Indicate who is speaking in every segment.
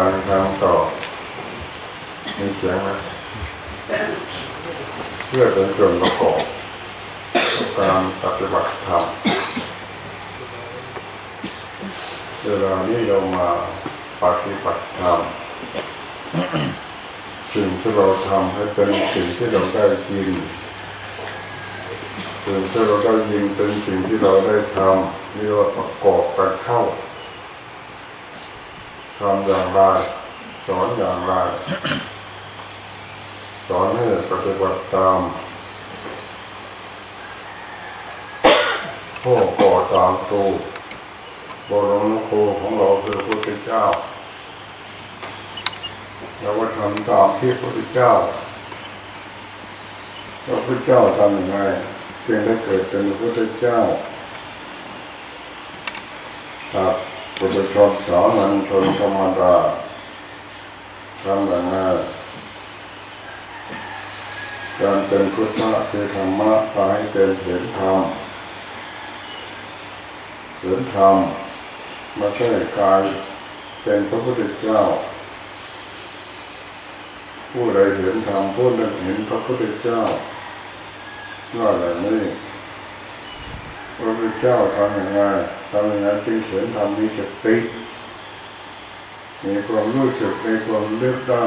Speaker 1: การทำต่อมีเสียงไหมเพื่อเป็นส่วนประกอบการปฏิบัติธรรมเวลานี้เรามาปฏิบัติธรรมสิ่งที่เราทำให้เป็นสิ่งที่เราได้กินสิ่งที่เราได้ยินเป็นสิ่งที่เราได้ทำนี่เราประกอบกันเข้า ทำอย่างไรสอนอย่างไรสอนให้ปฏิบัติตามพ่อก่อตามครูบรมครูของเราคือพระพุทธเจ้าเราก็ทำตามที่พระพุทธเจ้าพระพุทธเจ้าทำยังไงจึงได้เกิดเป็นพระพุทธเจ้าครับ ปุถุชนสามัญชนธรรมดาทำอย่างไรการเป็นพุทธะคือธรรมะพาให้เป็นเห็นธรรมเห็นธรรมไม่ใช่กายเป็นพระพุทธเจ้า ผู้ใดเห็นธรรมผู้นั้นเห็นพระพุทธเจ้าว่าแบบนี้พระพุทธเจ้าทำอย่างไร ทำอย่างไรจึงเขียนทำมีสติมีความรู้สึกในความเลือกได้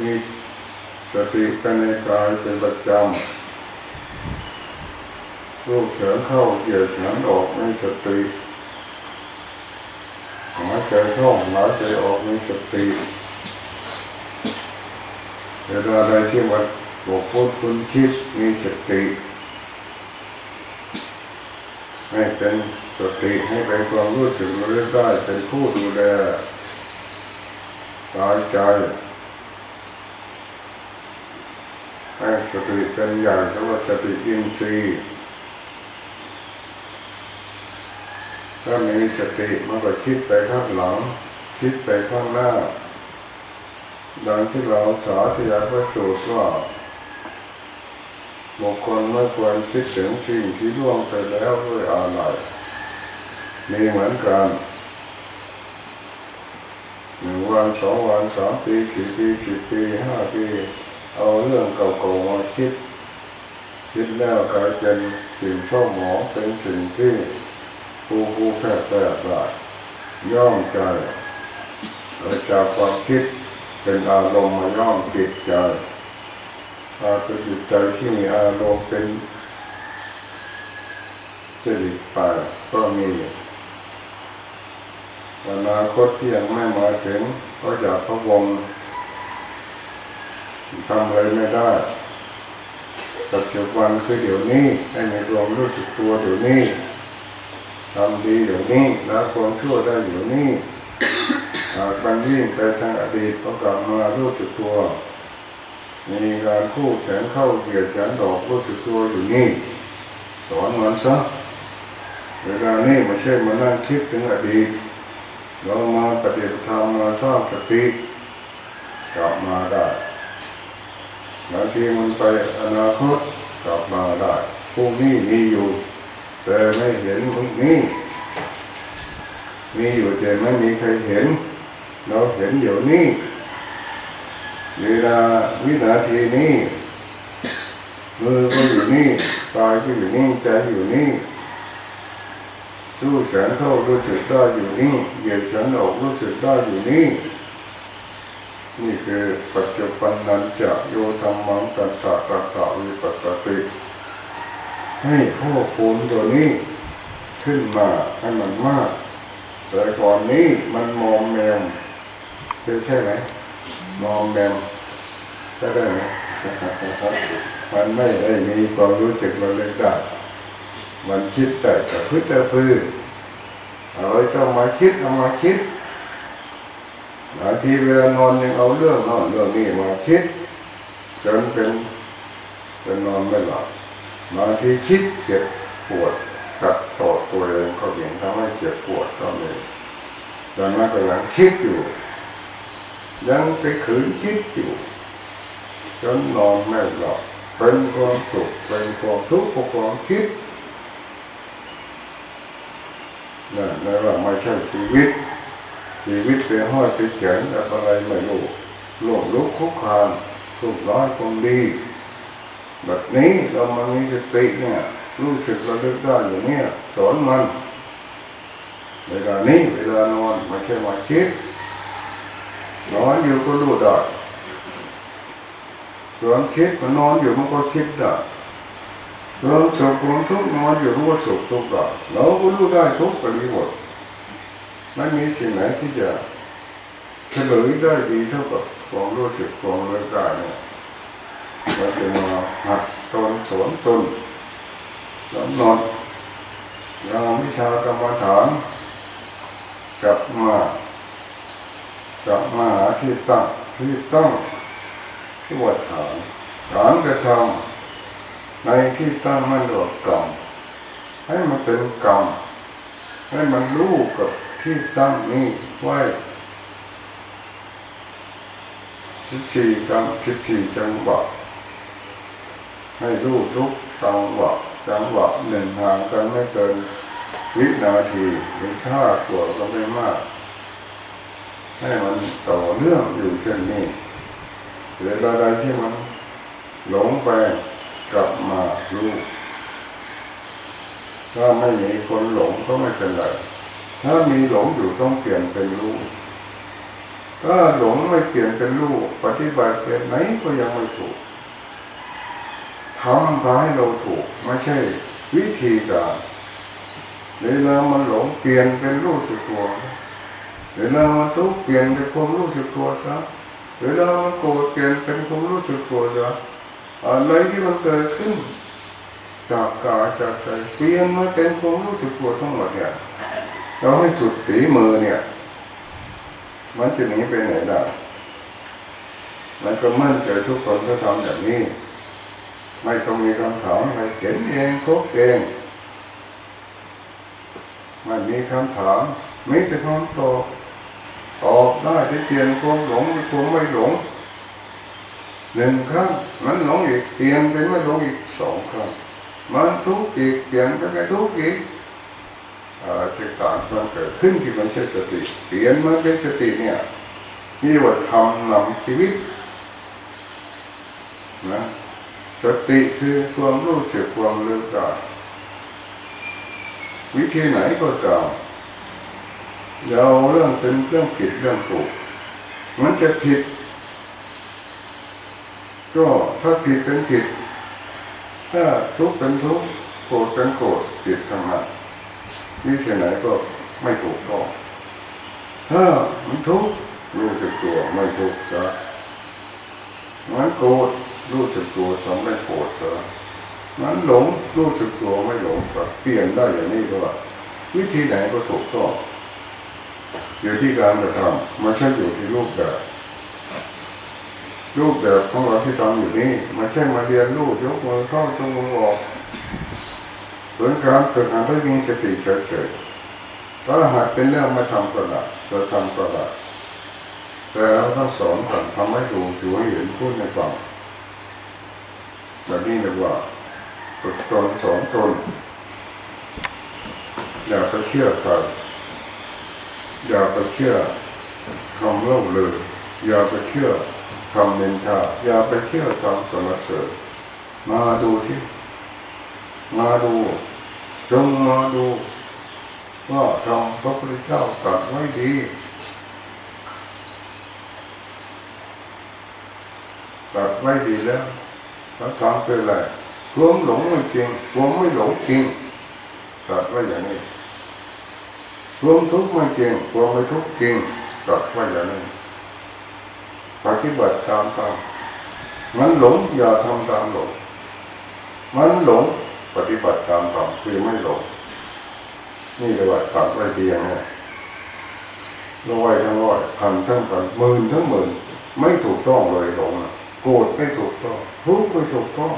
Speaker 1: มีสติกันในกายเป็นประจำรูปเขียนเข้าเหยียดเขียนออกในสติหายใจเข้าหายใจออกในสติเวลาใดที่มันบอกพูดคุณคิดมีสติ ให้เป็นสติให้เป็นความรู้สึกเรื่อยได้เป็นผู้ดูแลกายใจให้สติเป็นอย่างเรียกว่าสติอินทรีย์ถ้ามีสติมันก็คิดไปข้างหลัง คิดไปข้างหน้าดังที่เราสาธยายพระสูตรว่า บุคคลไม่ควรคิดถึงสิ่งที่ล่วงไปแล้วด้วยอะไรมีเหมือนกันหนึ่งวันสองวันสามปีสี่ปีสิบปีห้าปี เอาเรื่องเก่าๆมาคิด คิดแล้วกลายเป็นสิ่งเศร้าหมองเป็นสิ่งที่ผู้ผู้แพร่แพร่ได้ย่อมใจจากความคิดเป็นอารมณ์มาย่อมจิตใจ อาเป็นจิตใจที่มีอารมณ์เป็นจริตไปก็มีอนาคตที่ยังไม่มาถึงก็อยากพะวงทำอะไรไม่ได้ปัจจุบันคือเดี๋ยวนี้ให้มีความรู้สึกตัวเดี๋ยวนี้ทำดีเดี๋ยวนี้ละความชั่วได้เดี๋ยวนี้หากมันยิ่งไปทางอดีตก็กลับมารู้สึกตัว มีการคู่แขนเข้าเหยียดแขนดอกรู้สึกตัวอยู่นี่ สอนมันซะเวลานี้ไม่ใช่มานั่งคิดถึงอดีตเรามาปฏิบัติธรรมมาสร้างสติกลับมาได้บางทีมันไปอนาคตกลับมาได้พรุ่งนี้มีอยู่แต่ไม่เห็นพรุ่งนี้มีอยู่แต่ไม่มีใครเห็น เราเห็นเดี๋ยวนี้ เวลาวินาทีนี้มือก็อยู่นี่กายก็อยู่นี่ใจอยู่นี่สู้แขนเข้ารู้สึกได้อยู่นี่เหยียดแขนออกรู้สึกได้อยู่นี่ นี่คือปัจจุบันนันจะโยธรรมังตัสสะตัสสะวิปัสสติ ให้พ่อคูณตัวนี้ขึ้นมาให้มันมาก แต่ก่อนนี้มันมองแมวคือใช่ไหม มองแมวก็ได้ไหมมันไม่ได้มีความรู้สึกเราเลยได้มันคิดแต่กับพึ่งแต่พื้นเอาไว้ต้องมาคิดเอามาคิดบางทีเวลานอนยังเอาเรื่องนอนเรื่องนี้มาคิด จนเป็นเป็นนอนไม่หลับบางทีคิดเจ็บปวดขัดต่อตัวเองก็เห็นทำให้เจ็บปวดก็เลยดังนั้นก็ยังคิดอยู่ ยังไปขืนคิดอยู่จนนอนไม่หลับเป็นความสุขเป็นความทุกข์ความคิดนั่นนั่นว่าไม่ใช่ชีวิต ชีวิตเป็นห้อยเป็นเขียนอะไรไม่รู้หลงลุกคุกคานสุขร้อยคงดีแบบนี้เรามามีสติเนี่ยรู้สึกเราเลือกได้อยู่เนี่ยสอนมัน เวลานี้เวลานอนไม่ใช่มาคิด นอนอยู่ก็รู้ได้ส่วนคิดมันนอนอยู่มันก็คิดได้ส่วนสุขความทุกข์นอนอยู่รู้ว่าสุขทุกข์ได้เราก็รู้ได้ทุกข์ปริบทไม่มีสิ่งไหนที่จะเฉลยได้ดีเท่ากับความรู้สึกความเลือกได้เนี่ยเราจะมาหัดตนสอนตนสอนนอนยามวิชากรรมฐานกลับมา กลับมาหาที่ตั้งที่ตั้งที่วัดฐานฐานกระทำในที่ตั้งมันหลดกรรมให้มันเป็นกรรมให้มันรู้กับที่ตั้งนี้ไว้สิบสี่กรรมสิบสี่จังหวะให้รู้ทุกจังหวะจังหวะหนึ่งห่างกันไม่เกินวินาทีหรือชาติกว่าก็ไม่มาก ให้มันต่อเนื่องอยู่เช่นนี้เวลาใดที่มันหลงไปกลับมารู้ถ้าไม่มีคนหลงก็ไม่เป็นไร ถ้ามีหลงอยู่ต้องเปลี่ยนเป็นรู้ถ้าหลงไม่เปลี่ยนเป็นรู้ปฏิบัติเป็นไหนก็ยังไม่ถูกทำพาให้เราถูกไม่ใช่วิธีการเวลามันหลงเปลี่ยนเป็นรู้สึกตัว เวลามันทุกข์เปลี่ยนเป็นความรู้สึกตัวซะเวลามันโกรธเปลี่ยนเป็นความรู้สึกตัวซะอะไรที่มันเกิดขึ้นจากกายจากใจเปลี่ยนมาเป็นความรู้สึกตัวทั้งหมดเนี่ยเราให้สุดตีมือเนี่ย มันจะหนีไปไหนได้มันก็มั่นใจทุกคนก็ทำอย่างนี้ ไม่ต้องมีคำถามใครเขียนเองคบเองไม่มีคำถามมีแต่คำตอบ ตอบได้ที่เปลี่ยนความหลงความไม่หลงหนึ่งครั้งมันหลงอีกเปลี่ยนเป็นไม่หลงอีกสองครั้งมันทุกข์อีกเปลี่ยนเป็นไม่ทุกข์อีกอะไรต่างๆมันเกิดขึ้นที่มันใช่สติเปลี่ยนมาเป็นสติเนี่ยนี่ว่าทำนำชีวิตนะสติคือความรู้สึกความเลือกวิธีไหนก็ตาม เราเรื่องเป็นเรื่องผิดเรื่องถูก มันจะผิด ก็ถ้าผิดเป็นผิด ถ้าทุกข์เป็นทุกข์โกรธเป็นโกรธผิดทั้งนั้นวิธีไหนก็ไม่ถูกต้องถ้ามันทุกข์รู้สึกตัวไม่ทุกข์จะมันโกรธรู้สึกตัวสองไม่โกรธจะมันหลงรู้สึกตัวไม่หลงสักเปลี่ยนได้อย่างนี้ก็ว่าวิธีไหนก็ถูกต้อง อยู่ที่การกระทำไม่ใช่อยู่ที่รูปแบบรูปแบบของเราที่ทำอยู่นี้ไม่ใช่มาเรียนรูปยกมือเข้าจงมือออกส่วนการฝึกหัดให้มีสติเฉยๆถ้าหากเป็นเรื่องมาทำก็ได้เราทำก็ได้แต่เราต้องสอนก่อนทำให้ดูถือให้เห็นพูดในฟังแบบนี้เรียกว่าฝึกตนสอนตนอย่าไปเชื่อใคร อย่าไปเชื่อคำเล่าเลยอย่าไปเชื่อคำเนินทาอย่าไปเชื่อคำสรรเสริญมาดูสิมาดูจงมาดูว่าทำพระพุทธเจ้าตรัสไว้ดีตรัสไว้ดีแล้วถ้าทำเป็นไรความหลงไม่จริงความไม่หลงจริงตรัสไว้อย่างนี้ ความทุกข์ไม่จริงความไม่ทุกข์จริงตรัสไว้อย่างนี้ปฏิบัติตามตามมันหลงอย่าทำตามหลงมันหลงปฏิบัติตามตามคือไม่หลงนี่เรียกว่าตัดไว้ดีอย่างนี้ร้อยทั้งร้อยพันทั้งพันหมื่นทั้งหมื่นไม่ถูกต้องเลยหลงโกรธไม่ถูกต้องทุกข์ไม่ถูกต้อง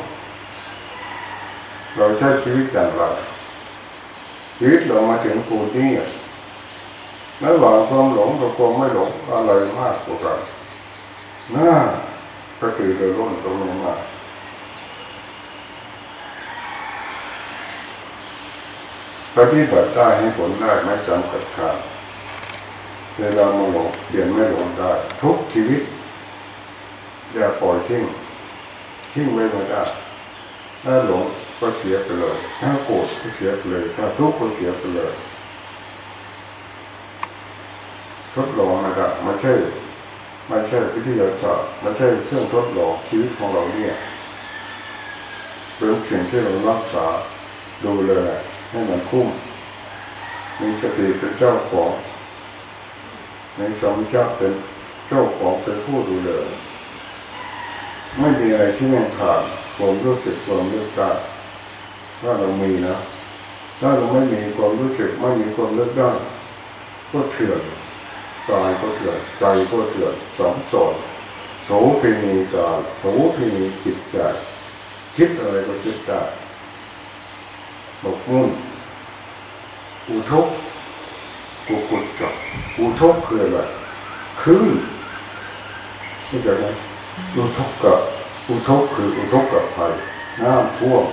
Speaker 1: เราใช้ชีวิตอย่างไรชีวิตเรามาถึงปูนี้ ระหว่างความหลงกับความไม่หลงอะไรมากกว่ากันน่าก็ตือรือร้นตรงนี้มาปฏิบัติได้ให้ผลได้ไม่จำกัดขาดเวลามาหลงเปลี่ยนไม่หลงได้ ทุกชีวิต อย่าปล่อยทิ้งทิ้งไว้ไม่ได้ถ้าหลงก็เสียไปเลย ถ้าโกรธก็เสียไปเลย ถ้าทุกข์ก็เสียไปเลย ทดลองนะครับไม่ใช่ไม่ใช่วิทยาศาสตร์ไม่ใช่เครื่องทดลองชีวิตของเราเนี่ยเป็นสิ่งที่เรารักษาดูแลให้มันคุ้มมีสติเป็นเจ้าของในสมชาเป็นเจ้าของเป็นผู้ดูแลไม่มีอะไรที่แม่งขาดความรู้สึกความเลือกได้ถ้าเรามีนะ ถ้าเราไม่มีความรู้สึกไม่มีความเลือกได้ก็เถื่อน กายก็เถื่อนใจก็เถื่อนสองสอนโสเภณีกายโสเภณีจิตใจคิดอะไรก็คิดได้บกมุ่นอุทกกุกุดจจบอุทกคืออะไรคืนเข้าใจไหมอุทกกับอุทกคืออุทกกับภัยน้ำท่วม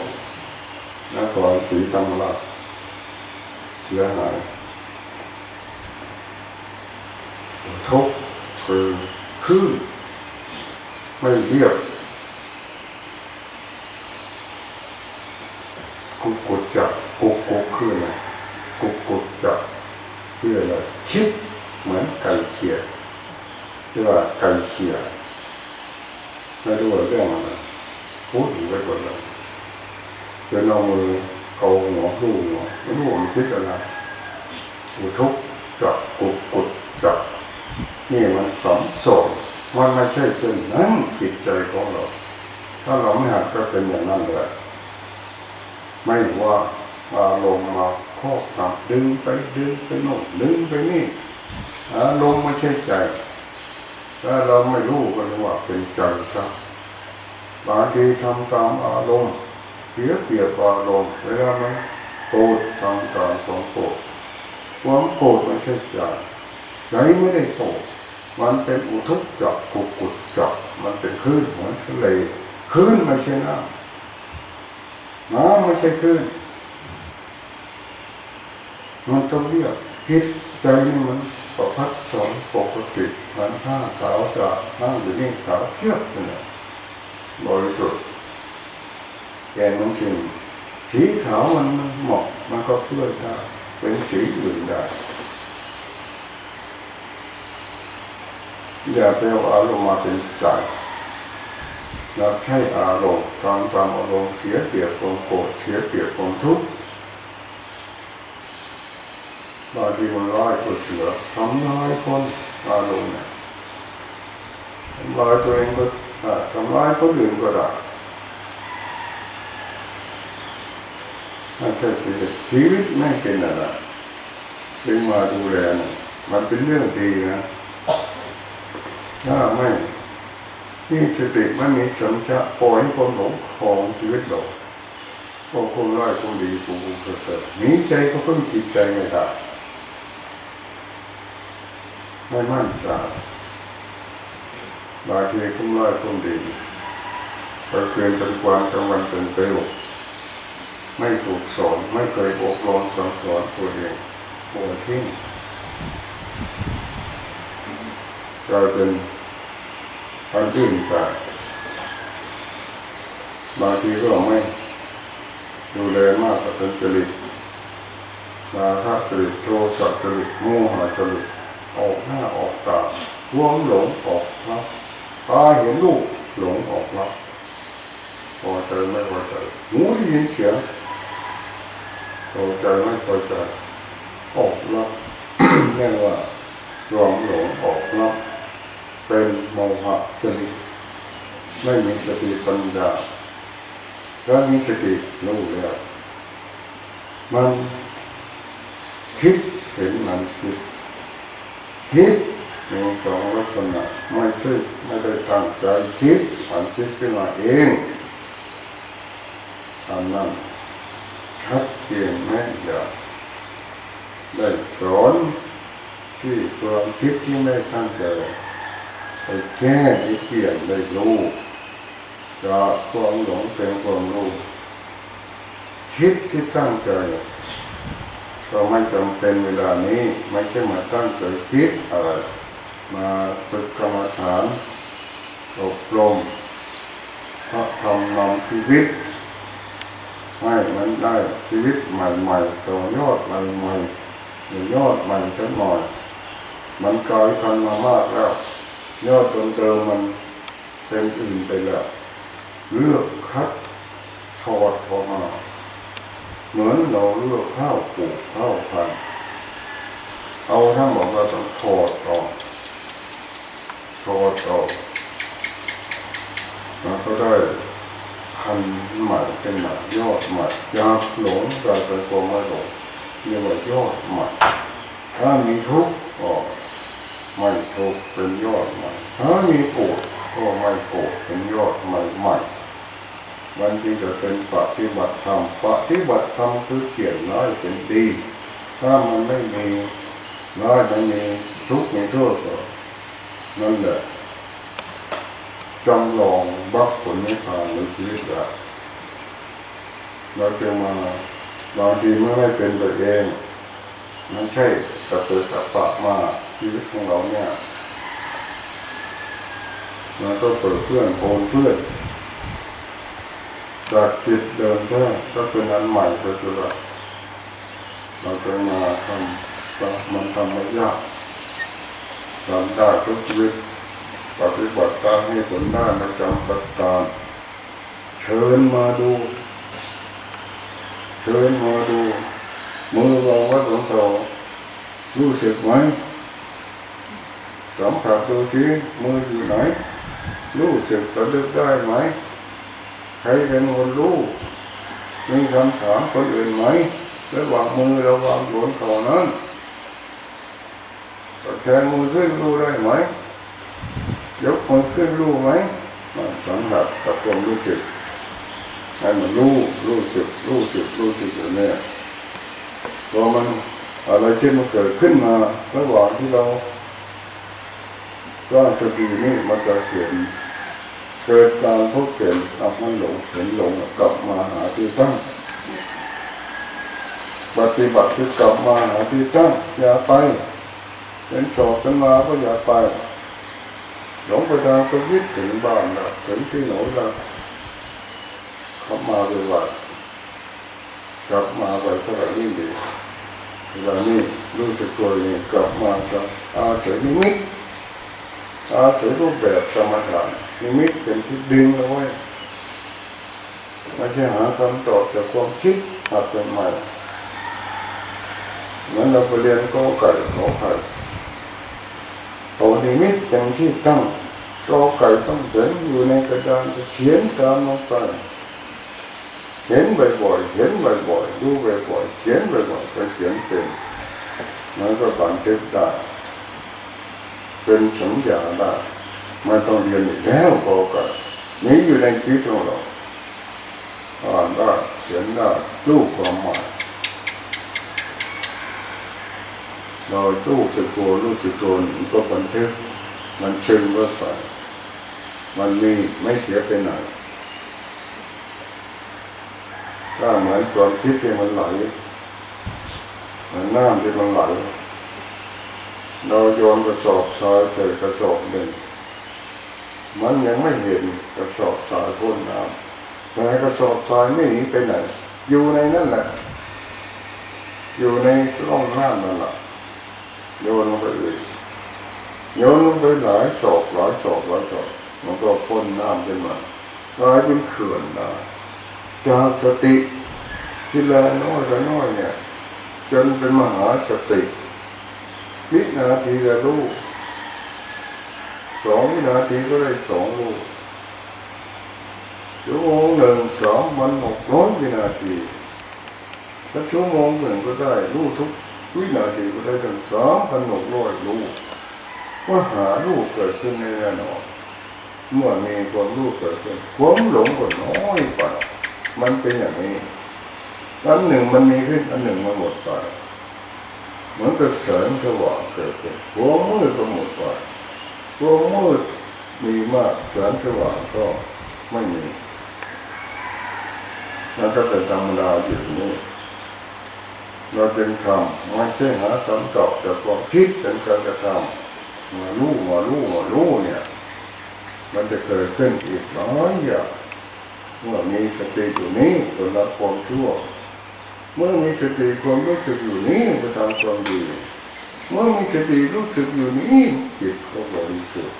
Speaker 1: นครศรีธรรมราชเสียหายอุ ทุกคือคืนไม่เรียบกุกกุจจับกุกกุกคืออะไรกุกกุจจับเพื่ออะไรคิดเหมือนไก่เขียเรียกว่าไก่เขียไม่รู้ว่าเรื่องอะไรพูดอยู่ไปหมดเลยจะเอามือเกาหัวลูหัวไม่รู้ว่ามันคิดอะไรอุทุกจับกุกกุจจับ นี่มันสมสมมันไม่ใช่เช่นนั้นจิตใจของเรา ถ้าเราไม่หัดก็เป็นอย่างนั้นเลยไม่ว่าอารมณ์มาครอบงำดึงไปดึงไปโน่นดึงไปนี่อารมณ์ไม่ใช่ใจถ้าเราไม่รู้ก็เรียกว่าเป็นใจซะบางทีทำตามอารมณ์เสียเปรียบอารมณ์เวลามันโกรธทำตามความโกรธความโกรธไม่ใช่ใจใจไม่ได้โกรธ มันเป็นอุทุกจับกุกกุดจับมันเป็นคลื่นเหมือนทะเลคลื่นไม่ใช่น้ำน้ำไม่ใช่คลื่นมันต้องเรียกคิดใจนี่มันประพัดสอนปกติมันผ้าขาวสะอาดนั่งอยู่นี่ขาวเทียบเลยบริสุทธิ์แกนมันสิ่งสีขาวมันเหมาะมันก็เพื่อนได้เป็นสีอื่นได้ อย่าไปเอาอารมณ์มาเป็นใจเราใช้อารมณ์ตามตามอารมณ์เสียเปรียบความโกรธเสียเปรียบความทุกข์บางทีมันร้ายกว่าเสือทำร้ายคนอารมณ์เนี่ยทำร้ายตัวเองก็ทำร้ายคนอื่นก็ได้ไม่ใช่ชีวิตชีวิตไม่เป็นอะไรจึงมาดูแลนมันเป็นเรื่องดีนะ ถ้าไม่มีสติไม่มีสัมผัสปล่อยความหลงของชีวิตเราพอคนร้ายคนดีกูกูเกิดมีใจก็เพิ่งจิตใจไม่ได้ไม่มั่นใจบางทีคนร้ายคนดีไปเปลี่ยนเป็นความกลางวันเป็นเปลวไม่ถูกสอนไม่เคยอบรมสั่งสอนตัวเองโอ้ทิ้งกลายเป็น อันอื่นไปบางทีก็ไม่ดูแลมากกว่าจริตมาถ้าจริตโทสะจริตโมหะจริตออกหน้าออกตาร่วงหลงออกนะตาเห็นลูกหลงออกนะพอใจไม่พอใจหูได้ยินเสียงพอใจไม่พอใจออกนะเรียกว่าร่วงหลงออกนะเป็นโมหะจริต ไม่มีสติปัญญาถ้ามีสติรู้แล้ว มันคิดเห็นมันคิดคิดมีสองลักษณะไม่ใช่ไม่ได้ตั้งใจคิดมันคิดขึ้นมาเองอันนั้นชัดเจนแม่นยำได้สอนที่ความคิดที่ไม่ตั้งใจไปแก้ไปเปลี่ยนได้รู้ จากความหลงเป็นความรู้คิดที่ตั้งใจก็ไม่จำเป็นเวลานี้ไม่ใช่มาตั้งใจคิดอะไรมาฝึกกรรมฐานอบรมพระทำนำชีวิตให้มันได้ชีวิตใหม่ๆต่อยอดใหม่ๆหรือยอดใหม่สักหน่อยมันกลายพันมามากแล้วยอดตรงเดิมมันเป็นอื่นไปแล้ว เลือกคัดถอดออกมาเหมือนเราเลือกข้าวปลูกข้าวพันเอาทั้งหมดเราต้องถอดออกถอดออกแล้วก็ได้พันใหม่เป็นใหม่ยอดใหม่ยาหลงกลายเป็นควมไม่หลงเรียกว่ายอดใหม่ถ้ามีทุกข์ก็ไม่ทุกข์เป็นยอดใหม่ถ้ามีโกรธก็ไม่โกรธเป็นยอดใหม่ใหม่ มันจึงจะเป็นปฏิบัติธรรมปฏิบัติธรรมคือเปลี่ยนน้อยเป็นดี ถ้ามันไม่มีน้อยมันมีทุกข์มีโทษก็นั่นแหละจำลองบักผลนิพพานในชีวิตเราเราจะมาบางทีมันไม่เป็นตัวเองมันใช่ตะเปิดตะปะมาชีวิตของเราเนี่ยมันก็เปิดเพื่อนโอนเพื่อน จากจิตเดิมแท้ก็เป็นอันใหม่ไปสุดละเราจะมาทำมันทำไม่ยากทำได้ทุกชีวิตปฏิบัติตามให้ผลได้ประจำประการเชิญมาดู เชิญมาดูมือวาวัดหลวงพ่อรู้สึกไหมสัมผัสดูสิมืออยู่ไหนรู้สึกระลึกได้ไหม ครเป็นคนรู้มีคำถามคนอื่นไหมระหว่างมือระหว่างหลวงพ่อนั้นแขนมือขึ้นรู้ได้ไหมยกมือขึ้นรู้ไหมสัมผัสกับความรู้สึกให้มันรู้รู้สึกรู้สึกรู้สึกอยู่เนี่ยพอมันอะไรที่มันเกิดขึ้นมาระหว่างที่เราก็จะดีนี่มันจะเห็น เกิดการพบเห็นเอามันหลงเห็นหลงกลับมาหาที่ตั้งปฏิบัติคือกลับมาหาที่ตั้งอย่าไปเห็นสอบกันมาก็อย่าไปหลงไปทางก็ยึดถึงบ้านละถึงที่หนูละเขามาเลยว่ากลับมาไปเท่าไหร่ยิ่งดีเวลานี้รู้สึกตัวเองกลับมาจะอาศัยนิมิตอาศัยรูปแบบกรรมฐาน นิมิตเป็นที่ดึงเอาไว้ไม่ใช่หาคำตอบจากความคิดหัดเป็นใหม่เหมือนเราไปเรียนก็ไก่ขอไข่โอนิมิตเป็นที่ตั้งก็ไก่ต้องเขียนอยู่ในกระดานเขียนตามลงไปเขียนบ่อยๆเขียนบ่อยๆดูบ่อยๆเขียนบ่อยๆก็เขียนเป็นมันก็บันทึกได้เป็นสัญญาได้ ไม่ต้องเรียนอีกแล้วพอกันนี้อยู่ในชีวิตของเราอ่านได้เขียนได้รู้ความหมายเราตู้สกโกรู้สึกโกนก็บันทึกมันซึมเข้าไปมันมีไม่เสียไปไหนถ้าเหมือนความคิดที่มันไหลเหมือนน้ำที่มันไหลเราโยนกระสอบทรายใส่กระสอบหนึ่ง มันยังไม่เห็นกระสอบทรายพ่นน้ำแต่กระสอบทรายไม่หนีไปไหน อยู่ในนั่นแหละ อยู่ในร่องน้ำนั่นแหละโยนลงไปเลยโยนลงไปหลายศอกหลายศอกหลายศอกมันก็พ่นน้ำขึ้นมากลายเป็นเขื่อนได้จากสติที่ละน้อยละน้อยเนี่ยจนเป็นมหาสติวินาทีละลูก สองวินาทีก็ได้สองลูกชั่วโมงหนึ่งสองมันหกร้อยวินาทีถ้าชั่วโมงหนึ่งก็ได้ลูกทุกวินาทีก็ได้ถึงสามพันหกร้อยลูกว่าหาลูกเกิดขึ้นในแน่นอนเมื่อมีความรู้เกิดขึ้นความหลงก็น้อยไปมันเป็นอย่างนี้อันหนึ่งมันมีขึ้นอันหนึ่งมันหมดไปเหมือนกับแสงสว่างเกิดขึ้นความมืดก็หมดไป ความมืดมีมากแสงสว่างก็ไม่มีนั่นก็เป็นธรรมดาอยู่นี่เราจึงทำไม่ใช่หาคำตอบจากความคิดเป็นการกระทำมาลู่มาลู่มาลู่เนี่ย มันจะเกิดขึ้นอีกน้อยอย่างเมื่อมีสติอยู่นี้ก็รับความชั่ว เมื่อมีสติความรู้สึกอยู่นี้ก็ทำความดี เมื่อมีสติรู้สึกอยู่นี้จิตก็บริสุทธิ์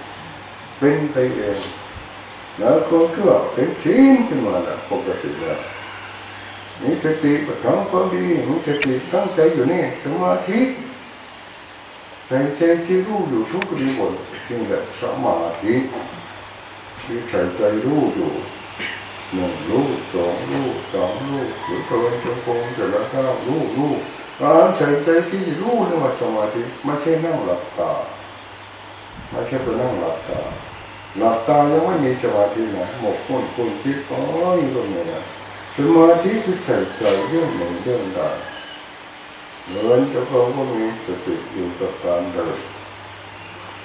Speaker 1: เป็นไปเองแล้วความชั่วเป็นศีลขึ้นมาแล้วปกติแล้วมีสติประทังความดีมีสติตั้งใจอยู่นี่สมาธิใส่ใจที่รู้อยู่ทุกริบทสิ่งแบบสมาธิที่ใส่ใจรู้อยู่หนึ่งรู้สองรู้สองรู้หรือตัวจงกรมแต่ละก้าวรู้รู้ การใส่ใจที่รู้นี่ว่าสมาธิไม่ใช่นั่งหลับตาไม่ใช่ไปนั่งหลับตาหลับตายังไม่มีสมาธินะหมกมุ่นคุณคิดอ๋อยตรงนี้นะสมาธิคือใส่ใจเรื่องหนึ่งเรื่องใดเหมือนเจ้าของก็มีสติอยู่กับการเดิน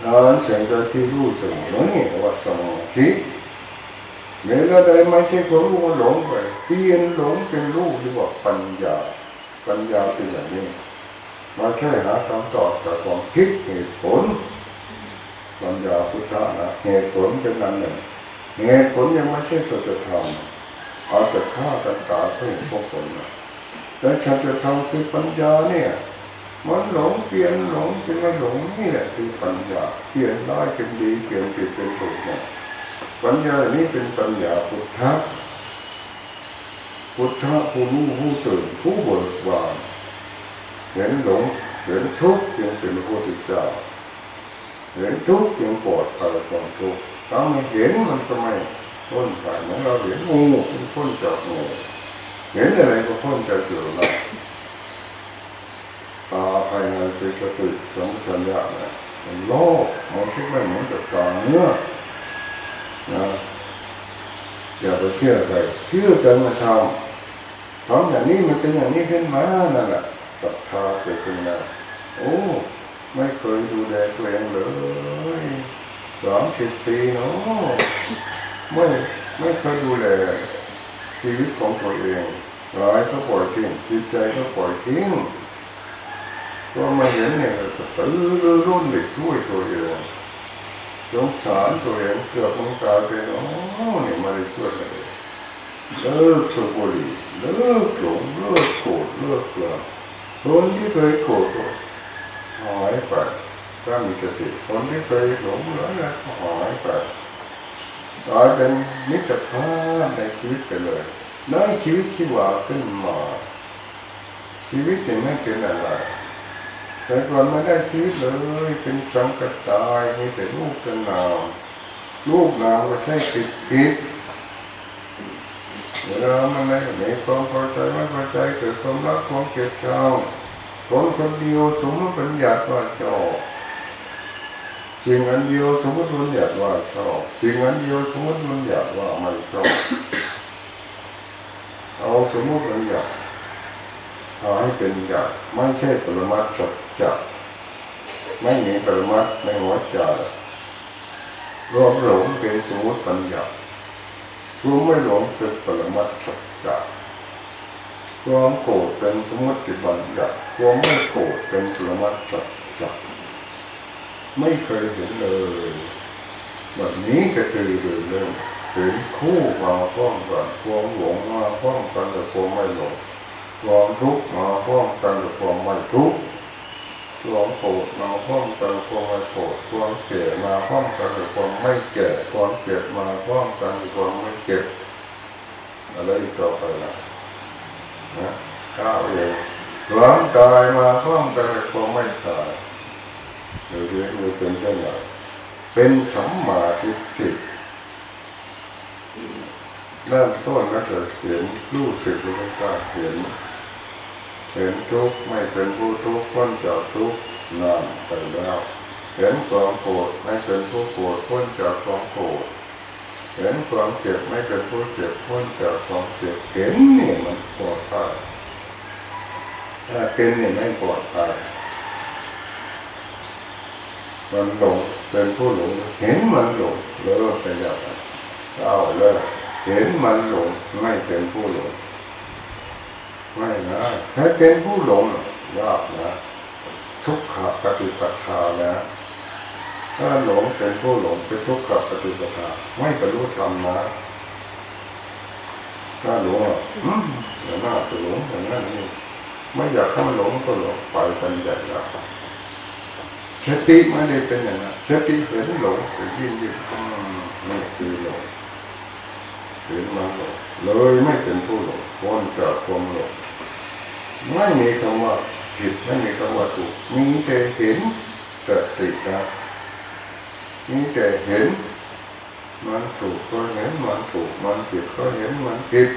Speaker 1: การใส่ใจที่รู้สมอนี่ว่าสมาธิเมื่อใดไม่ใช่ความรู้มันหลงไปเปลี่ยนหลงเป็นรู้เรียกว่าปัญญา ปัญญาเป็นอย่างนี้มาใช่หาคำตอบจากความคิดเหตุผลปัญญาพุทธะนะเหตุผลเป็นนั้นหนึ่งเหตุผลยังไม่ใช่สัจธรรมเอาแต่ฆ่ากันตาเพื่อพวกคนนะแต่สัจธรรมคือปัญญาเนี่ย มันหลงเปลี่ยนหลงเป็นไม่หลงนี่แหละคือปัญญาเปลี่ยนได้ายเป็นดีเปลี่ยนผิดเป็นถูกเนี่ยปัญญานี้เป็นปัญญาพุทธะ พุทธะผู้รู้ผู้ตื่นผู้เบิกบานเห็นหลงเห็นทุกข์จึงเป็นพระพุทธเจ้าเห็นทุกข์จึงปลอดภัยความทุกข์ถ้าไม่เห็นมันก็ไม่พ้นไปเหมือนเราเห็นงูเป็นพ้นจากงูเห็นอะไรก็พ้นจากจุดนั้นตาภายในเป็นสติสมชัญญะเนี่ยมันโลกมันคิดไม่เหมือนกับตาเนื้อนะ อย่าไปเชื่อใครเชื่อกันมาทำทำองอย่างนี้มันเป็นอย่างนี้ขึ้นมานั่นแหละศรัทธาเกิดขึ้นมาโอ้ไม่เคยดูแลตัวเองเลยสามสิบปีเนาะไม่ไม่เคยดูแลชีวิตของตัวเองร้ายก็ปล่อยทิ้งจิตใจก็ปล่อยทิ้งก็มาเห็นเนี่ยตื่นรุ่นเด็กช่วยตัวเอง สงสารตัวเองเกือบมึงตายไปเนาะเนี่ยมาได้ช่วยเลยเลิกสุบุรีเลิกหลงเลิกโกรธเลิกเกลียดคนที่เคยโกรธก็หายไปถ้ามีสติคนที่เคยหลงแล้วนะหายไปกลายเป็นมิตรภาพในชีวิตไปเลยในชีวิตที่ว่าขึ้นมาชีวิตจึงไม่เป็นอะไร แต่ก่อนไม่ได้ชีวิตเลย เป็นสังกัดตายมีแต่ลูกจะนามลูกนามก็ใช่ผิดผิดเวลามันไม่มีความพอใจไม่พอใจเกิดความรักความเกลียดชังคนคนเดียวสมมติปัญญาว่าชอบสิ่งอันเดียวสมมติปัญญาว่าชอบสิ่งอันเดียวสมมติปัญญาว่าไม่ชอบเอาสมมติปัญญา เอาให้เป็นญาไม่ใช่ปรมัตสัจจะไม่มีปรมัตในหัวใจรวมหลงเป็นสมมติปัญญารู้ไม่หลงเป็นปรมัตสัจจะความโกรธเป็นสมมติบัญญัติความไม่โกรธเป็นปรมัตสัจจะไม่เคยเห็นเลยแบบนี้กระตือรือร้นเห็นคู่มาพ้องกันความหลงมาพ้องกันกับความไม่หลง ความทุกข์มาพ้องกันกับความไม่ทุกข์ความโกรธมาพ้องกันกับความไม่โกรธความเจ็บมาพ้องกันกับความไม่เจ็บความเจ็บมาพ้องกันกับความไม่เจ็บอะไรต่อไปล่ะนะข้าวเองความตายมาพ้องกันกับความไม่ตายหรือเรียกว่าเป็นเช่นไรเป็นสัมมาทิฏฐิเริ่มต้นก็จะเห็นรู้สึกรู้กล้าเห็น เห็นทุกข์ไม่เป็นผู้ทุกข์พ้นจากทุกข์นานไปแล้ว เห็นความโกรธไม่เป็นผู้โกรธพ้นจากความโกรธเห็นความเจ็บไม่เป็นผู้เจ็บพ้นจากความเจ็บเห็นนี่มันปลอดภัยถ้าเป็นนี่ไม่ปลอดภัยมันหลงเป็นผู้หลงเห็นมันหลงเลิกไปแล้วเอาเลิกเห็นมันหลงไม่เป็นผู้หลง ไม่นะถ้าเป็นผู้หลงยากนะทุกขปฏิปทานะถ้าหลงเป็นผู้หลงเป็นทุกขปฏิปทาไม่บรรลุธรรมนะถ้าหลงอย่างน่าจะหลงอย่างนั้นนี่ไม่อยากให้มันหลงก็หลงไปกันใหญ่แล้วสติไม่ได้เป็นอย่างนั้นสติเห็นหลงเป็นยิ่งยิ่งนี่คือหลงเห็นมาหลงเลยไม่เป็นผู้หลงพ้นจากความหลง ไม่มีคำว่าผิดไม่มีคำว่าถูกมีแต่เห็นสตินะมีแต่เห็น มันถูกก็เห็นมันถูก มันผิดก็เห็นมันผิด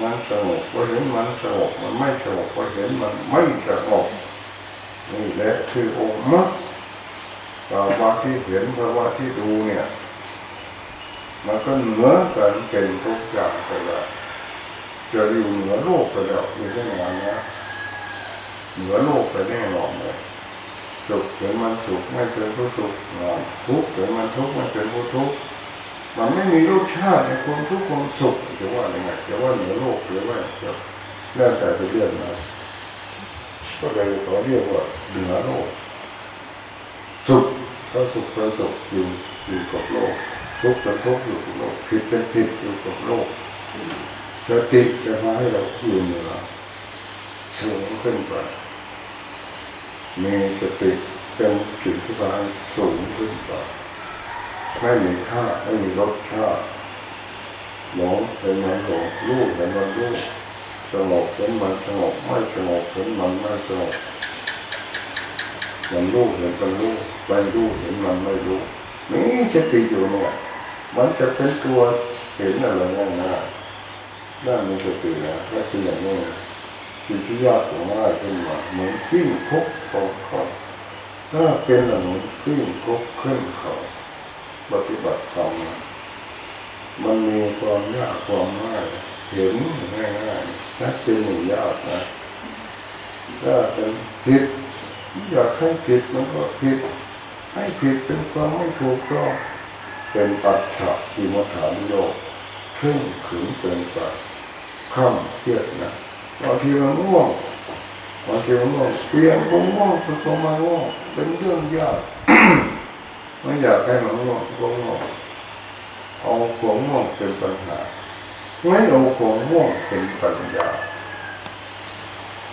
Speaker 1: มันสงบก็เห็นมันสงบมันไม่สงบก็เห็นมันไม่สงบนี่แหละคือองค์มรรคภาวะที่เห็นภาวะที่ดูเนี่ย มันก็เหนือกันเป็นทุกอย่างไปแล้ว จะอยู่เหนือโลกไปแล้วอยู่ได้นานนะเหนือโลกไปแน่นอนเลยสุขเห็นมันสุขไม่เป็นผู้สุขนอนทุกข์เห็นมันทุกข์ไม่เป็นผู้ทุกข์มันไม่มีรสชาติในความทุกข์ความสุขจะว่าอย่างไงจะว่าเหนือโลกหรือว่าจะเรื่องแต่ไปเรื่องนะก็เลยขอเรียกว่าเหนือโลก สุขก็สุขเป็นสุขอยู่อยู่กับโลก ทุกข์เป็นทุกข์อยู่กับโลกผิดเป็นผิดอยู่กับโลก จะติดจะมาให้เราอยู่เหนือสูงขึ้นไปมีสติเป็นสิ่งที่พาสูงขึ้นไปไม่มีค่าไม่มีรสชาติหลงเป็นมันหลงรูปเป็นมันรูปสงบเป็นมันสงบไม่สงบเป็นมันไม่สงบมันรู้เห็นมันรู้ไม่รู้เห็นมันไม่รู้นี่สติอยู่เนี่ยมันจะเป็นตัวเห็นอะไรง่ายนะ ได้มีสตินะแค่เป็นอย่างนี้สิ่งที่ยากของง่ายขึ้นมาเหมือนกิ้งคุกตกเขาถ้าเป็นหมือนกิ้งคุกขึ้นเขาปฏิบัติธรรมมันมีความยากความง่ายเห็นง่ายง่ายนักเป็นหนึ่งยากนะถ้าเป็นผิดอยากให้ผิดมันก็ผิด ให้ผิดเป็นความไม่ถูกต้องเป็นปัจจัยิมฐานโยกขึ้นขืนเป็นไป ข้ามเครียดนะบางทีมันง่วงบางทีมันง่วงเปลี่ยนความง่วงเป็นควมาง่วงเป็นเรื่องยากไม่อยากให้มันง่วงก็ง่วงเอาความง่วงเป็นปัญหา ไม่เอาความง่วงเป็นปัญญา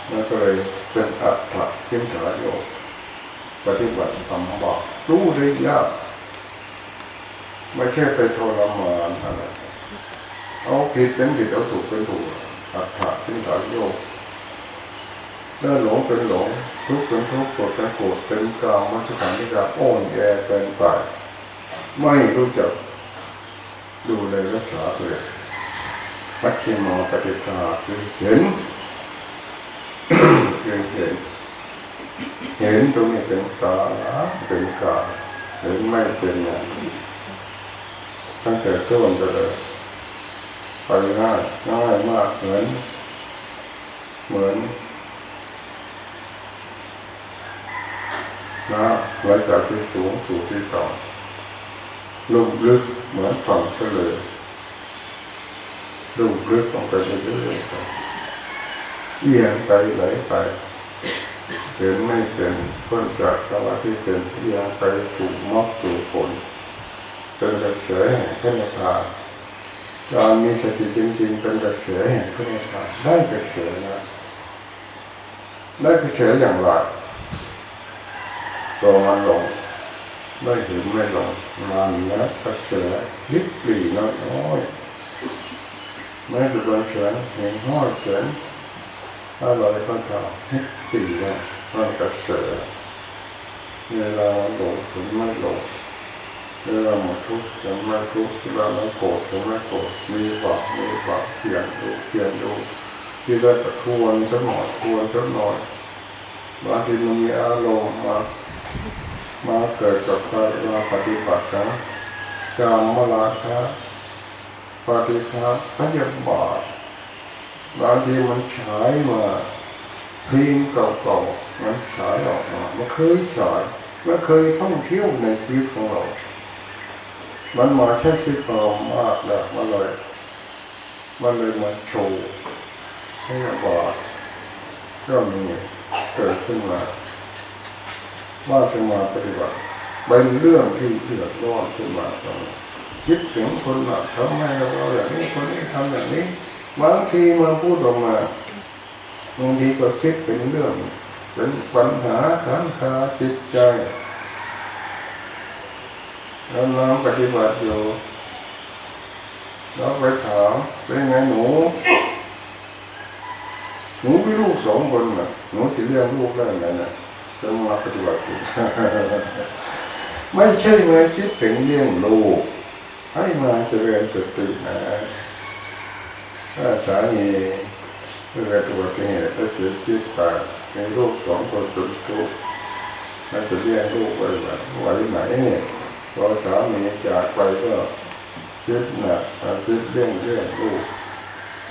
Speaker 1: มันก็เลยเป็นอัตถะเข้มขาโยกปฏิบัติธรรมบอกรู้ได้ยากไม่ใช่ไปทรมานอะไร เอาผิดเป็นผิดเอาถูกเป็นถูกอัตถะเข้มขาโยกถ้าหลงเป็นหลงทุกข์เป็นทุกข์โกรธเป็นโกรธเป็นกลางมัจจุบันที่จะอ่อนแอเป็นไปไม่รู้จักดูแลรักษาเลยปัจฉิมปฏิตาคือเห็นคือเห็น เห็นตรงนี้เป็นตาเป็นกาเห็นไม่เป็นอย่างตั้งแต่ต้นไปเลย ไปง่ายง่ายมากเหมือน เหมือนนะหลจากที่สูงสู่ที่ต่ำลุ่มลึกเหมือนฝั่งทะเลลุ่มลึกลงไปเรื่อยๆเอียงไปไหลไปเห็นไม่เป็นพ้นจากภาวะที่เป็นเอียงไปสู่มอกสู่ผลเป็นกระแสแห่งพระพาน การมีสติจริงๆเป็นกระแสแห่งพระนิพพานได้กระแสนะได้กระแสอย่างไรตัวมันหลงไม่เห็นไม่หลงมันนะกระแสลิบหลีน้อยน้อยไม่ดูบางเสียงเห็นห้อยเสียงอะไรก็ตามลิบหลีนะมันกระแสเวลาหลงถึงไม่หลง เวลาหมดทุกข์ถึงไม่ทุกข์เวลาไม่โกรธถึงไม่โกรธมีบาปมีบาปเปลี่ยนดูเปลี่ยนดูที่ได้ตะทวนสักหน่อยทวนสักหน่อยบางทีมันมีอารมณ์มามาเกิดกับการมาปฏิบัตินะสามมลาคะปฏิฆาพยาบาทบางทีมันฉายมาพิมเก่าๆมันฉายออกมามันเคยฉายมันเคยท่องเที่ยวในชีวิตของเรา มันมาใช้ชีวิตเรามากแล้วมันเลยมันเลยมาโชว์ให้บาดก็มีเกิดขึ้นมาว่าจะมาปฏิบัติเป็นเรื่องที่เดือดร้อนขึ้นมาตรงคิดถึงคนหนักทำไมเราอย่างนี้คนนี้ทำอย่างนี้บางทีมาพูดออกมาบางทีก็คิดเป็นเรื่อง เป็นปัญหาขันคาจิตใจ แล้วน้องปฏิบัติอยู่เราไปถามเป็นไงหนู หนูมีลูกสองคนน่ะ หนูจะเลี้ยงลูกได้ไงน่ะจะมาปฏิบัติไม่ใช่มาคิดถึงเลี้ยงลูก ให้มาเจริญสตินะถ้าสามีเกิดอุบัติเหตุแล้วเสียชีวิตไปมีลูกสองคนตุนทุกข์มันจะเลี้ยงลูกไว้แบบไหวไหนเนี่ย พอสามีจากไปก็คิดหนักคิดเรื่องเรื่องลูก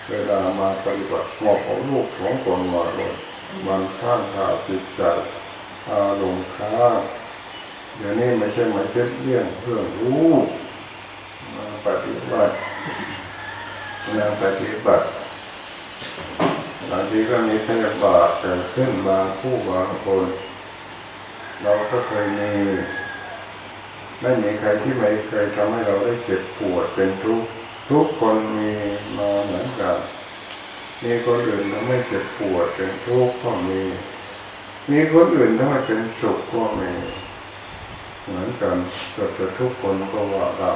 Speaker 1: เวลามาปฏิบัติหมอบของลูกของคนมาเลยมันข้างขาจิตใจอารมณ์ค้างเดี๋ยวนี้ไม่ใช่มาเช็ดเรื่องเพื่อรู้มาปฏิบัติมาปฏิบัติบางทีก็มีพยาบาทเกิดขึ้นบางผู้บางคน เราก็เคยมี ไม่มีใครที่ไม่เคยทำให้เราได้เจ็บปวดเป็นทุกข์ทุกคนมีมาเหมือนกันมีคนอื่นทำให้เจ็บปวดเป็นทุกข์ก็มี มีคนอื่นทำให้เป็นสุขก็มี เหมือนกันเกิดกับทุกคนก็ว่าได้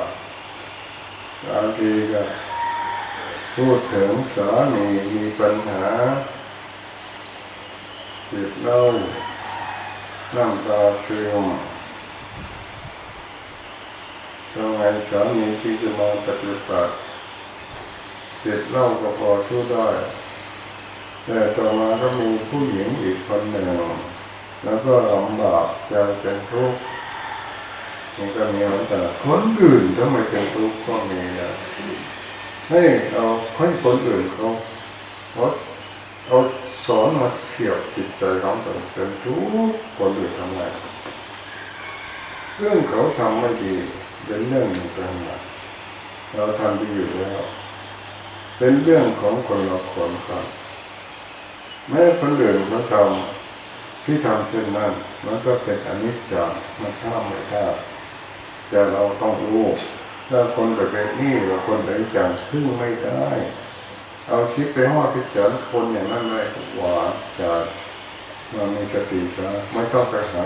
Speaker 1: บางทีก็พูดถึงสามีมีปัญหาจิตเล่าน้ำตาซึม ทำไงสามีที่จะมาปฏิบัติเจิตเล่าก็พอสู้ได้ แต่ต่อมาก็มีผู้หญิงอีกคนหนึ่ง แล้วก็ลำบากใจเป็นทุกข์มันก็มีเหมือนกันคนอื่นทำไมเป็นทุกข์ก็มีนะให้เอาให้คนอื่นเขาเขาเอาสอนมาเสียบจิตใจของตนเป็นทุกข์คนอื่นทำไงเรื่องเขาทำไม่ดี เป็นเรื่องหนึ่งต่างหากเราทำดีอยู่แล้ว เป็นเรื่องของคนเราคนครับแม้คนอื่นเขาทำที่ทำเช่นนั้น มันก็เป็นอนิจจ์มันข้ามไม่ได้แต่เราต้องรู้ถ้าคนประเภทนี้กับคนไหนจังพึ่งไม่ได้เอาคิดไปห่อไปเฉินคนอย่างนั้นเลยหวานจากมันมีสติซะไม่ต้องไปหา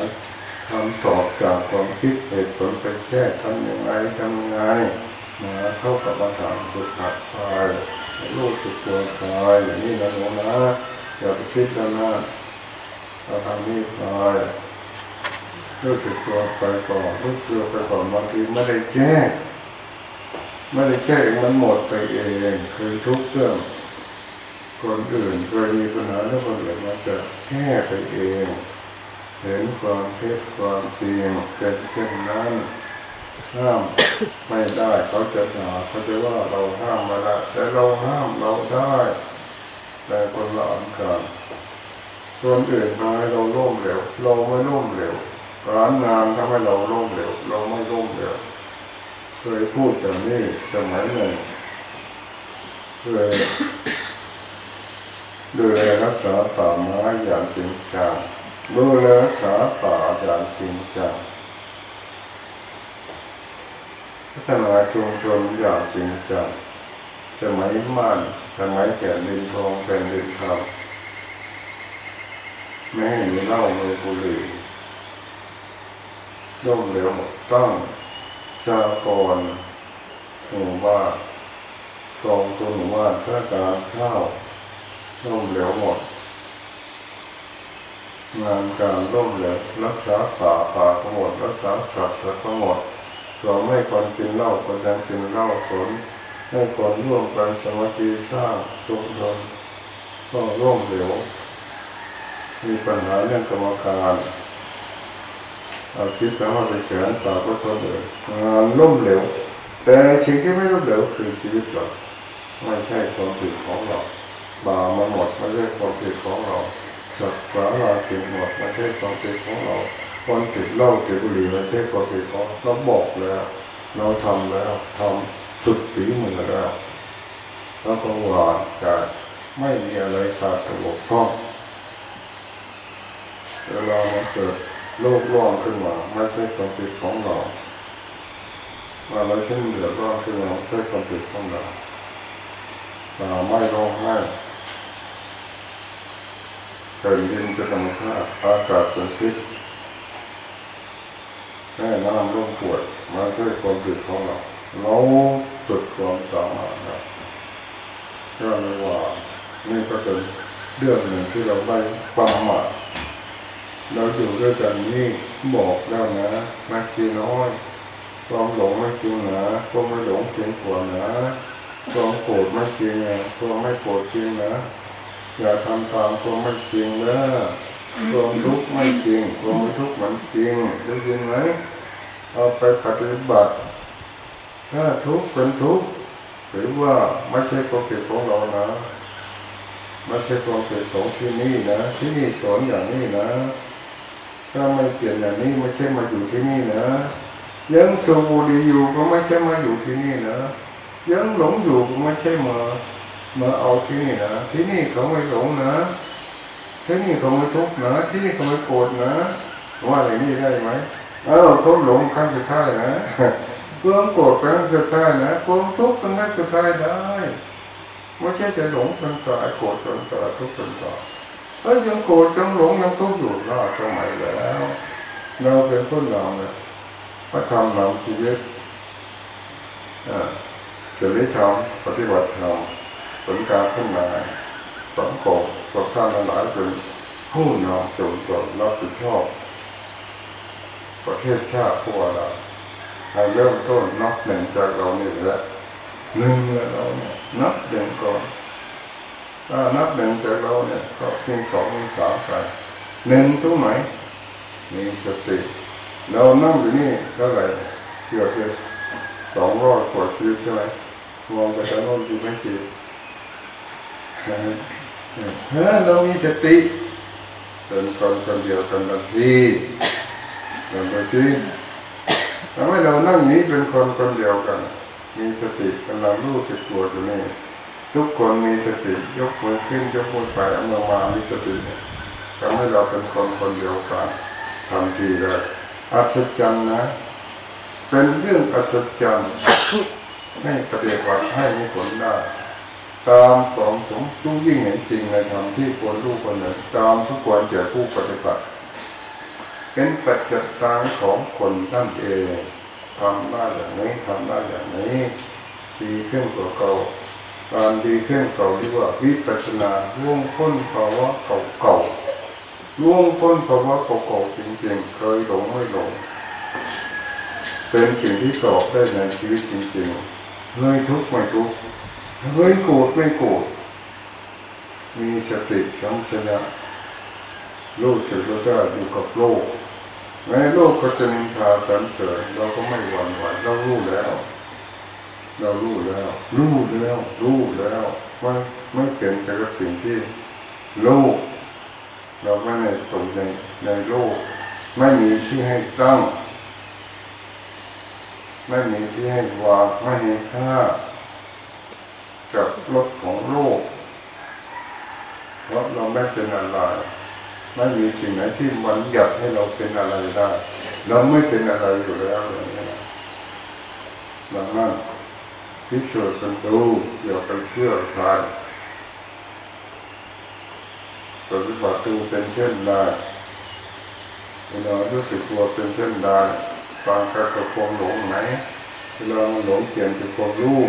Speaker 1: คำตอบจากความคิดเหตุผลไปแก้ทำยังไงทำยังไงมาเข้ากับมาถามสุขัดกายรู้สึกตัวกายอย่างนี้นะหนูนะอย่าไปคิดแล้วนะเราทำนี่กายรู้สึกตัวไปก่อนรู้สึกไปก่อนบางทีไม่ได้แก้ไม่ได้แก้เองมันหมดไปเองเคยทุกเรื่องคนอื่นเคยมีปัญหาแล้วคนอื่นมันจะแก้ไปเอง เห็นความเท็จความจริงเป็นเช่นนั้นห้ามไม่ได้เขาจะด่าเขาจะว่าเราห้ามมาละแต่เราห้ามเราได้ แต่คนละอันกันคนอื่นทำให้เราล่มเหลวเราไม่ล่มเหลวร้านงานทำให้เราล่มเหลวเราไม่ล่มเหลวเคยพูดอย่างนี้สมัยหนึ่งเคยดูแลรักษาป่าไม้อย่างจริงจังดูแล อย่างจริงจังพัฒนาชุมชนอย่างจริงจังสมัยมันสมัยแก่ดินทองเป็นดินทองไม่ให้มีเหล้ามีบุหรี่ย่อมเหลวหมดต้องสากรหมู่บ้านกองทุนหมู่บ้านข้าการข้าวย่อมเหลวหมด งานการร่มเหลวรักษาป่าป่าก็หมดรักษาสัตว์สัตว์ก็หมดสอนไม่คนกินเหล้าคนยังกินเหล้าสนให้คนร่วมกันสมาธิสร้างชุมชนก็ร่มเหลวมีปัญหาเรื่องกรรมการเอาคิดไปว่าไปเขียนป่าก็คนเลยงานล่มเหลวแต่สิ่งที่ไม่ล่มเหลวคือชีวิตเราไม่ใช่ความผิดของเราบามันหมดไม่ใช่ความผิดของเรา สัตว์สาราสิ่งหมดไม่ใช่ความผิดของเราคนติดเหล้าติดบุหรี่ไม่ใช่ความผิดของเราบอกแล้ว เราทำแล้วทำสุดฝีมือแล้วแล้วก็หวางใจไม่มีอะไรขาดตกบกพร่องเวลามันเกิดโลกร้อนขึ้นมาไม่ใช่ความผิดของเราอะไรเช่นเดือดร้อนขึ้นมาไม่ใช่ความผิดของเราเราไม่ร้องไห้ เกิดดินจะธรรมชาติอากาศเป็นทิศแม่น้ำร่มปวดมาช่วยความผิดของเราเราจุดความสามารถนะก็เลยว่านี่ก็เป็นเรื่องหนึ่งที่เราไม่ประมาทเราอยู่ด้วยกันนี่บอกแล้วนะนักชีน้อยความหลงไม่จริงนะความไม่หลงจริงกว่านะความโกรธไม่จริงนะความไม่โกรธจริงนะ อย่าทำตามความไม่จริงนะความทุกข์ไม่จริงความไม่ทุกข์มันจริงได้ยินไหมเอาไปปฏิบัติ ถ้าทุกข์เป็นทุกข์หรือว่าไม่ใช่ความผิดของเรานะไม่ใช่ความผิดของที่นี่นะที่นี่สอนอย่างนี้นะ ถ้าไม่เปลี่ยนอย่างนี้ไม่ใช่มาอยู่ที่นี่นะยังสูบบุหรี่อยู่ก็ไม่ใช่มาอยู่ที่นี่นะยังหลงอยู่ก็ไม่ใช่มา มาเอาที่นี่นะที่นี่เขาไม่หลงนะที่นี่เขาไม่ทุกข์นะที่นี่เขาไม่โกรธนะว่าอย่างนี้ได้ไหมเออเขาหลงครั้งสุดท้ายนะความโกรธครั้งสุดท้ายนะความทุกข์ครั้งสุดท้ายได้ไม่ใช่จะหลงจนตายโกรธจนตายทุกข์จนตายเอ้ยยังโกรธยังหลงยังทุกข์อยู่ล่าสมัยแล้ว เราเป็นผู้นำเนี่ยพระธรรมนำชีวิตอ่าจะได้ทำปฏิบัติธรรม ผลการขึ้นมาสังคมกับท่านหลายเป็นผู้นำจงจดรับผิดชอบ ประเทศชาติพวกเราให้เริ่มต้นนับหนึ่งจากเรานี่แหละหนึ่งเราเนี่ยนับหนึ่งก่อนถ้านับหนึ่งจากเราเนี่ยก็มีสองมีสามไปหนึ่งตรงไหนมีสติ เรานั่งอยู่นี่เท่าไหร่เกือบจะสองร้อยกว่าชีวิตใช่ไหมมองไปทางโน้นดูไม่ชีเฮ้ เรามีสติเป็นคนคนเดียวกันทันทีเดินไปสิทำให้เรานั่งนี้เป็นคนคนเดียวกัน มีสติกำลังรู้สึกตัวอยู่นี่ทุกคนมีสติยกมือขึ้นยกมือไปเอามือมามีสติทำให้เราเป็นคนคนเดียวกันทันทีเลยอัศจรรย์นะ เป็นเรื่องอัศจรรย์ให้ปฏิบัติให้มีผลได้ตามขอ สมรู้ยิ่งเห็นจริงในธรรมที่ควรรู้คนหนึ่งตามทุกควรแก่ผู้ปฏิบัติเป็นปัจจัยตางของคนท่านเองทำได้อย่างนี้ทำได้อย่างนี้ดีขึ้นกว่าเก่าการดีขึ้นเก่าที่ว่าวิปัสสนาล่วงพ้นภาวะเก่าเก่าล่วงพ้นภาวะเก่าเก่าจริงๆเคยหลงไม่หลงเป็นสิ่งที่ตอบได้ในชีวิตจริงๆเฮ้ยทุกข์ไม่ทุกข์เฮ้ยโกรธไม่โกรธ มีสติสัมปชัญญะรู้สึกรู้ได้อยู่กับโลกแม้โลกก็จะนินทาสรรเสริญเราก็ไม่หวั่นไหวเรารู้แล้ว เรารู้แล้ว รู้แล้ว รู้แล้วว่ไม่เปลี่ยนไปกับสิ่งที่โลก เราไม่ในตรงในในโลก ไม่มีที่ให้ตั้ง ไม่มีที่ให้วางไม่ให้ค่ากับรถของโลก เพราะเราไม่เป็นอะไรไม่มีสิ่งไหนที่มันหยัดให้เราเป็นอะไรได้ เราไม่เป็นอะไรอยู่แล้วอย่างนี้ดังนั้นพิสูจน์กันดูอย่าไปเชื่อใครปฏิบัติดูเป็นเช่นใดเวลารู้สึกตัวเป็นเช่นใดตางกับความหลงไหนเวลามันหลงเปลี่ยนเป็นความรู้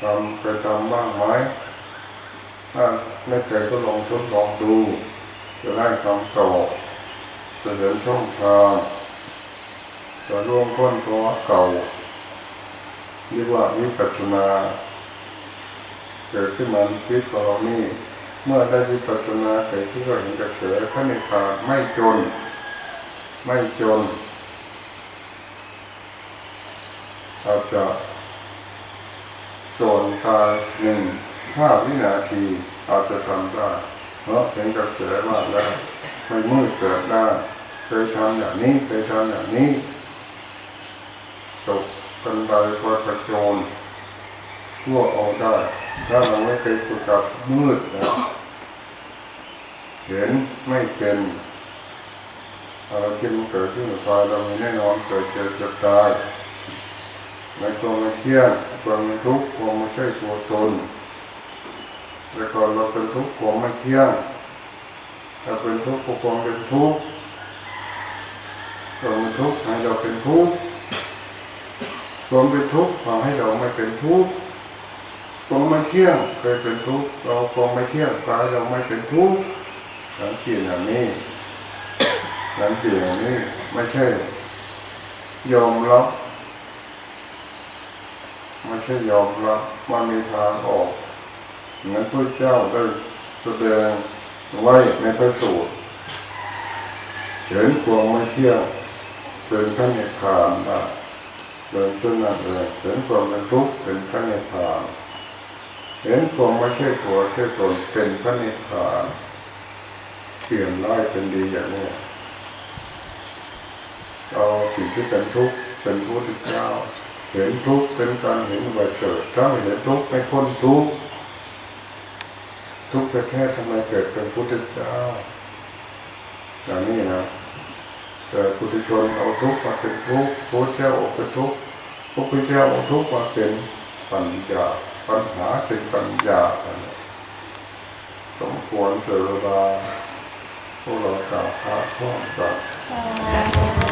Speaker 1: ทำไปทำบ้างไหม ถ้าไม่เคยก็ลองทดลองดู จะได้คำตอบเดินช่องทางจะร่วมพ้นภาวะเก่าเรียกว่าวิปัสนาเกิดขึ้นมาในชีวิตของเรานี่เมื่อได้วิปัสนาเกิดขึ้นก็เห็นกระแสพระนิพพานไม่จน ไม่จนอาจจะจรตายหนึ่ง ห้าวินาทีอาจจะทำได้ เพราะเห็นกระแสว่าแล้วไม่มืดเกิดได้เคยทำอย่างนี้เคยทำอย่างนี้ตกกันไปคอยกระโจนทั่วเอาได้ ถ้าเราไม่เคยฝึกกับมืดนะเห็นไม่เป็นอะไรที่มันเกิดขึ้นกับกาเรามีแน่นอนเกิดเกิดเกิดตายในควมไม่เที่ยงความไม่ทุกข์ความไม่ใช่ตัวตน แต่ก่อนเราเป็นทุกข์ความไม่เที่ยงเราเป็นทุกข์เพราะความเป็นทุกข์ควาเป็นทุกข์ให้เราเป็นทุกข์ความเป็นทุกข์ทำให้เราไม่เป็นทุกข์ความไม่เที่ยงเคยเป็นทุกข์เราความไม่เที่ยงกายเราไม่เป็นทุกข์สังเกตอย่างนี้สังเกตอย่างนี้ไม่ใช่ยอมรับไม่ใช่ยอมรับมันมีทางออก เหมือนพระเจ้าได้แสดงไว้ในพระสูตรเห็นความไม่เที่ยงเป็นพระเนตรานได้เป็นเช่นนั้นเลยเห็นความเป็นทุกข์เป็นพระเนตรานเห็นความไม่ใช่ตัวใช่ตนเป็นพระเนตรานเปลี่ยนร้ายเป็นดีอย่างนี้เอาสิ่งที่เป็นทุกข์เป็นผู้ที่เจ้าเห็นทุกข์เป็นการเห็นใบเสริฐถ้าเห็นทุกข์ไม่พ้นทุกข์ ทุกข์แท้ๆทำไมเกิดเป็นพุทธเจ้าอย่างนี้นะแต่พุทธชนเอาทุกข์มาเป็นทุกข์พระเจ้าเอาเป็นทุกข์พระพุทธเจ้าเอาทุกข์มาเป็นปัญญาปัญหาเป็นปัญญาสมควรเจอเวลาพวกเรากล่าวพระพร้อมกัน